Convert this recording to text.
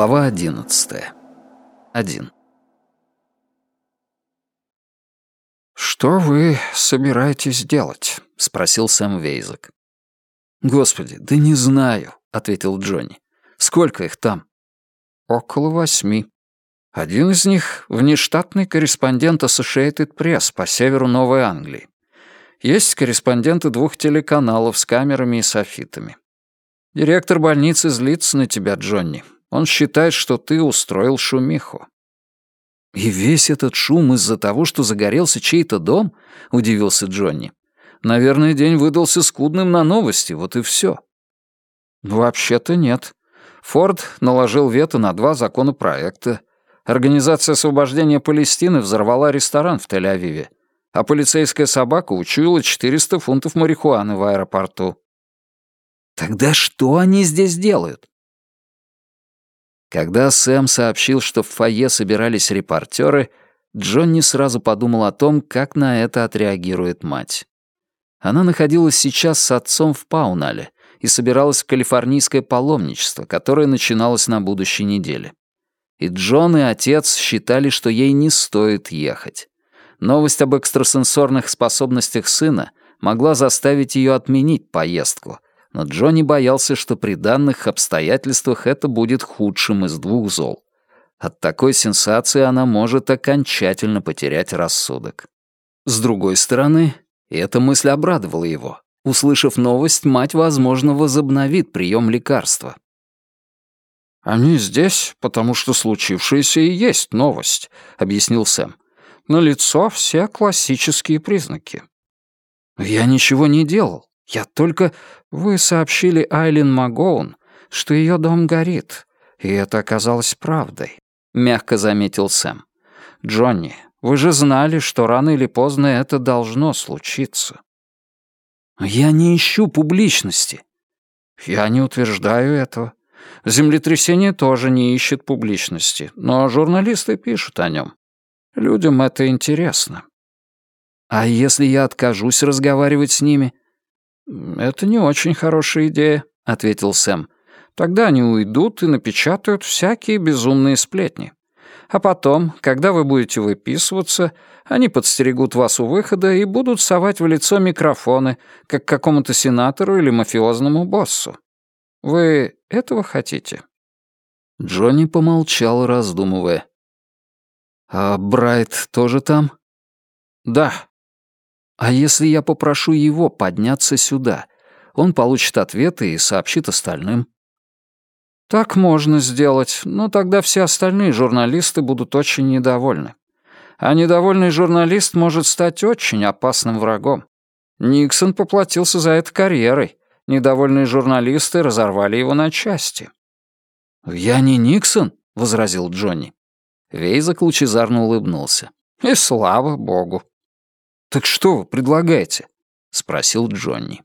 Глава одиннадцатая. Один. «Что вы собираетесь делать?» — спросил Сэм Вейзек. «Господи, да не знаю», — ответил Джонни. «Сколько их там?» «Около восьми. Один из них — внештатный корреспондент Associated Press по северу Новой Англии. Есть корреспонденты двух телеканалов с камерами и софитами. Директор больницы злится на тебя, Джонни. Он считает, что ты устроил шумиху». «И весь этот шум из-за того, что загорелся чей-то дом?» — удивился Джонни. «Наверное, день выдался скудным на новости, вот и все». «Вообще-то нет. Форд наложил вето на два законопроекта. Организация освобождения Палестины взорвала ресторан в Тель-Авиве, а полицейская собака учуяла 400 фунтов марихуаны в аэропорту». «Тогда что они здесь делают?» Когда Сэм сообщил, что в фойе собирались репортеры, Джонни сразу подумал о том, как на это отреагирует мать. Она находилась сейчас с отцом в Паунале и собиралась в калифорнийское паломничество, которое начиналось на будущей неделе. И Джон и отец считали, что ей не стоит ехать. Новость об экстрасенсорных способностях сына могла заставить ее отменить поездку — но Джонни боялся, что при данных обстоятельствах это будет худшим из двух зол. От такой сенсации она может окончательно потерять рассудок. С другой стороны, эта мысль обрадовала его. Услышав новость, мать, возможно, возобновит прием лекарства. «Они здесь, потому что случившееся и есть новость», — объяснил Сэм. «На лицо все классические признаки». «Я ничего не делал. Я только... Вы сообщили Айлин Магоун, что ее дом горит, и это оказалось правдой», — мягко заметил Сэм. «Джонни, вы же знали, что рано или поздно это должно случиться». «Я не ищу публичности». «Я не утверждаю этого. Землетрясение тоже не ищет публичности, но журналисты пишут о нем. Людям это интересно». «А если я откажусь разговаривать с ними?» «Это не очень хорошая идея», — ответил Сэм. «Тогда они уйдут и напечатают всякие безумные сплетни. А потом, когда вы будете выписываться, они подстерегут вас у выхода и будут совать в лицо микрофоны, как какому-то сенатору или мафиозному боссу. Вы этого хотите?» Джонни помолчал, раздумывая. «А Брайт тоже там?» «Да», а если я попрошу его подняться сюда? Он получит ответы и сообщит остальным. Так можно сделать, но тогда все остальные журналисты будут очень недовольны. А недовольный журналист может стать очень опасным врагом. Никсон поплатился за это карьерой. Недовольные журналисты разорвали его на части. «Я не Никсон», — возразил Джонни. Вейзак лучезарно улыбнулся. «И слава богу». «Так что вы предлагаете?» — спросил Джонни.